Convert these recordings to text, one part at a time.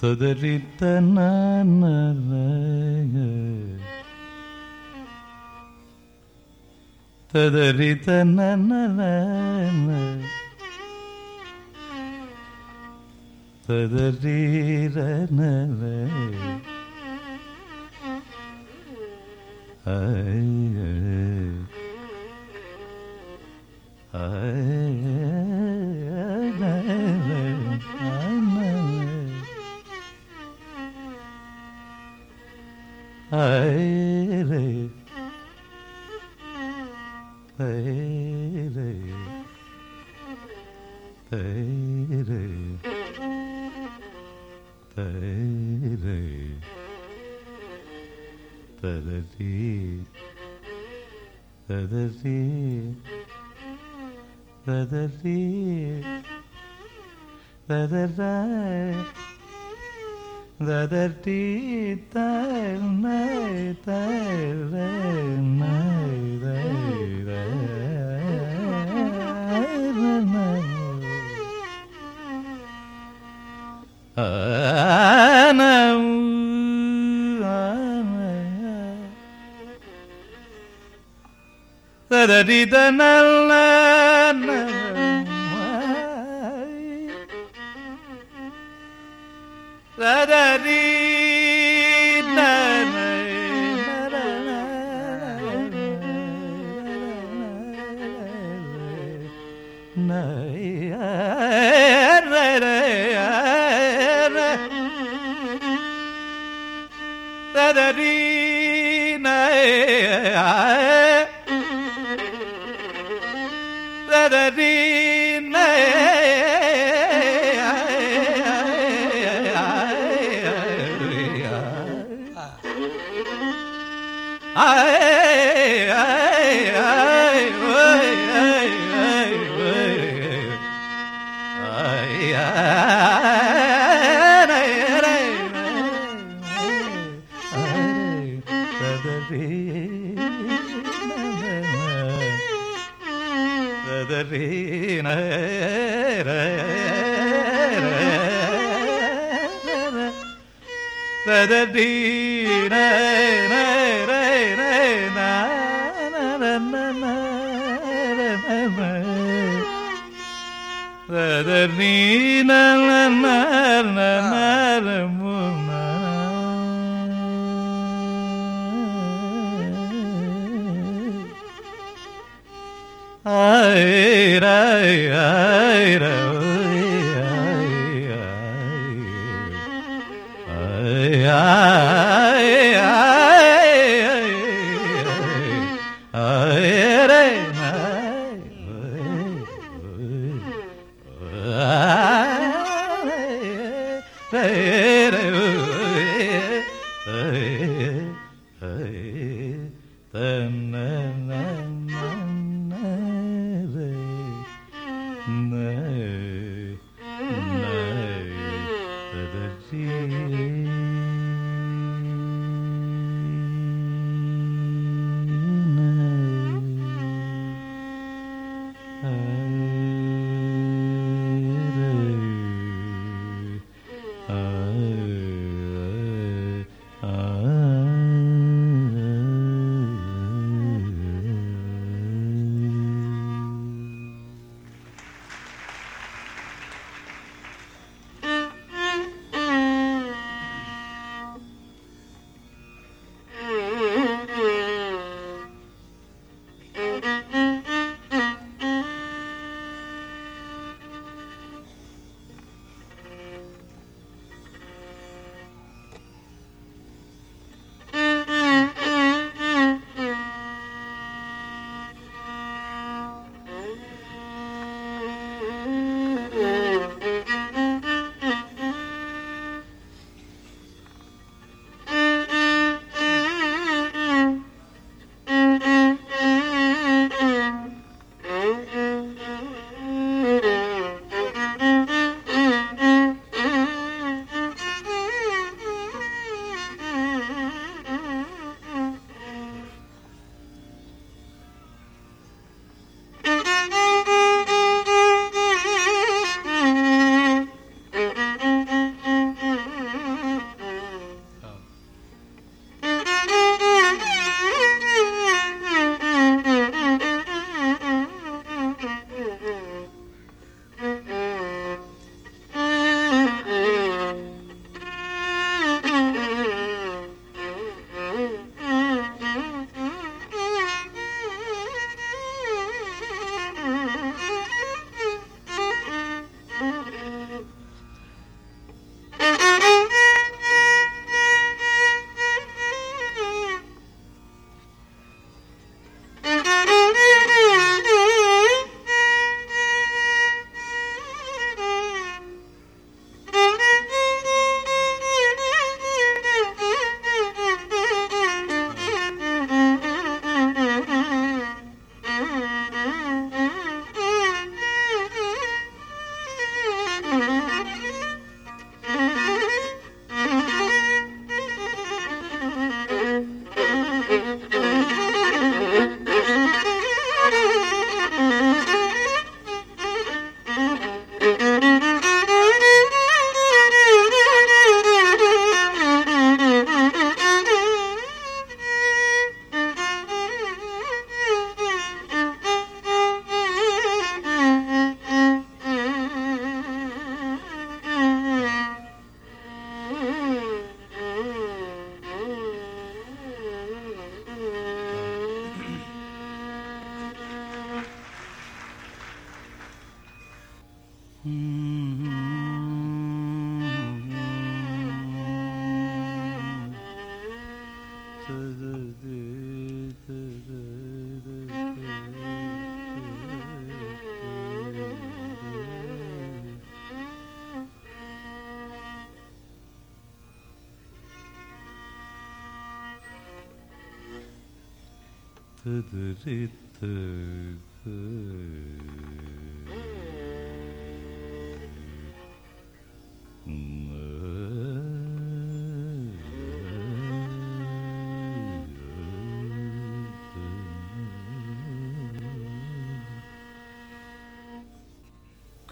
ತೊದರಿತ ನನಗ ತದರಿತ ನನ್ನ ತದರೀರ ಆಯ ಆಯ തരതി തരതി തരതി തരത തരട്ടി തരണ തരണ ആ ನರರಿದನಲ್ಲ ನರರಿ da da dee na da da dee na na Ay, ay, ay. ay ay ay ay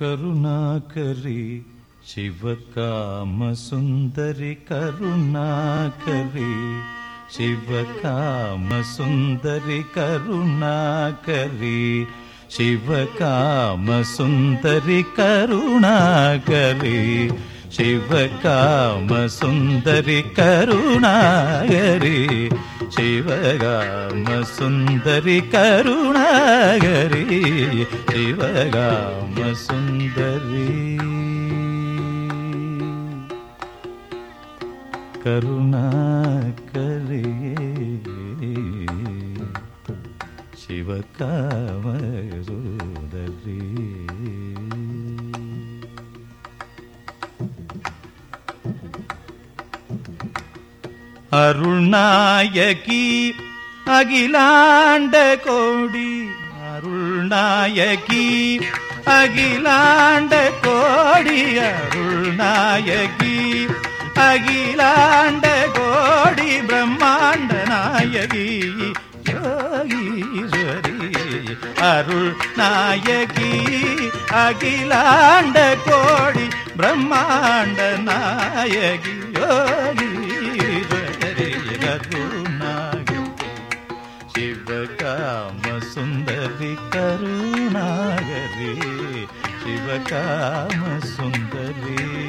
கருணாகரி சிவகாம சுந்தரி கருணாகரி शिवकामसुन्दरि करुणाकरि शिवकामसुन्दरि करुणाकरि शिवकामसुन्दरि करुणागरि शिवकामसुन्दरि करुणागरि शिवकामसुन्दरी கருணாக்கரியே சிவகாமருதரே அருள்நாயகி அகிலாண்ட கோடி அருள்நாயகி அகிலாண்ட கோடி அருள்நாயகி അഖിലാണ്ട കോടി ബ്രഹ്മാണ്ട നായകി യോഗീശ്വരി അരുൾ നായകി അഖിലാണ്ട കോടി ബ്രഹ്മാണ്ട നായകി യോഗീശ്വരി കരുണാകി ശിവകാമ സുന്ദരി കരുണാഗരി ശിവകാമ സുന്ദരി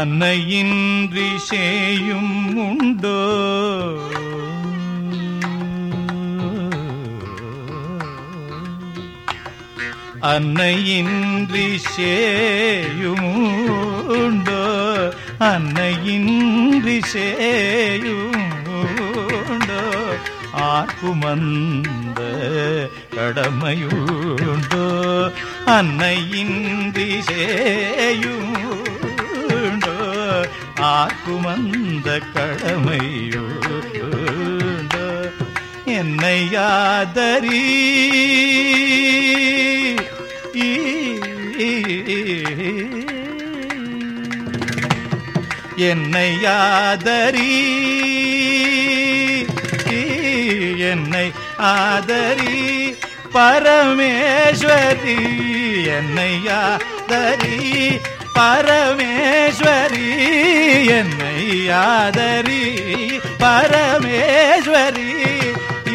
அன்னையின்றி சேயும் உண்டோ அன்னையின்றி சேயும் அன்னையின்றி சேயுண்டோ ஆர்க்குமந்த கடமையுண்டோ அன்னையின்றி சேயுண்டோ ஆர்க்குமந்த கடமையுண்டோ என்னை ஆதரீ என்னை ஆதரி என்னை ஆதரி பரமேஸ்வரி என்னை ஆதரி பரமேஸ்வரி என்னை ஆதரி பரமேஸ்வரி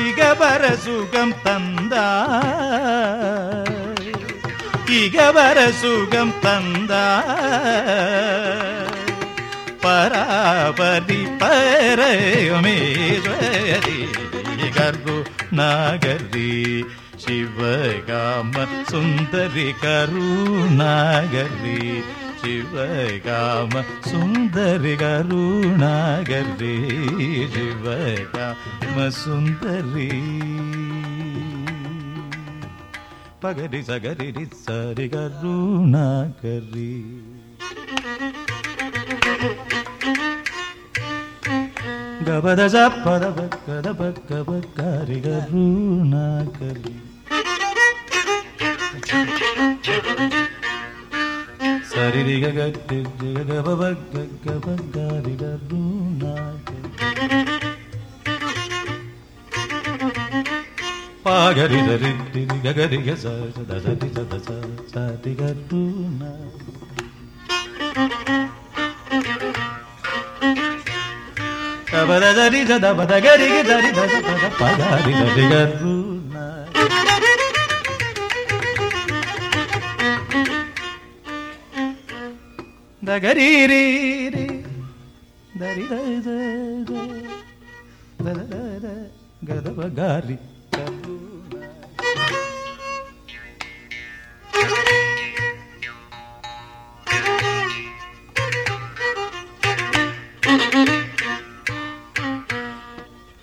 இகபர சுகம் தந்தா இகபர சுகம் தந்தா పరాపరి పరమేశ్వరి గర్గు నాగరి శివగామ సుందరి కరుణాగరి శివగామ సుందరి కరుణాగరి శివగామ సుందరి పగరి సగరి సరి కరుణాగరి గబద జపద బగద బగ్గ బగ్గారి గరు నాగలి సరిరిగ గట్టి గబ బగ్గ బగ్గారి గరు నాగలి పాగరి దరి గగరి గ స స ద స ది స ద స స ది గరు నాగలి దరి దద బదగరి దరి దద పద పదారి దరి గర్రు దగరి రి దరి దద దద గదవ గారి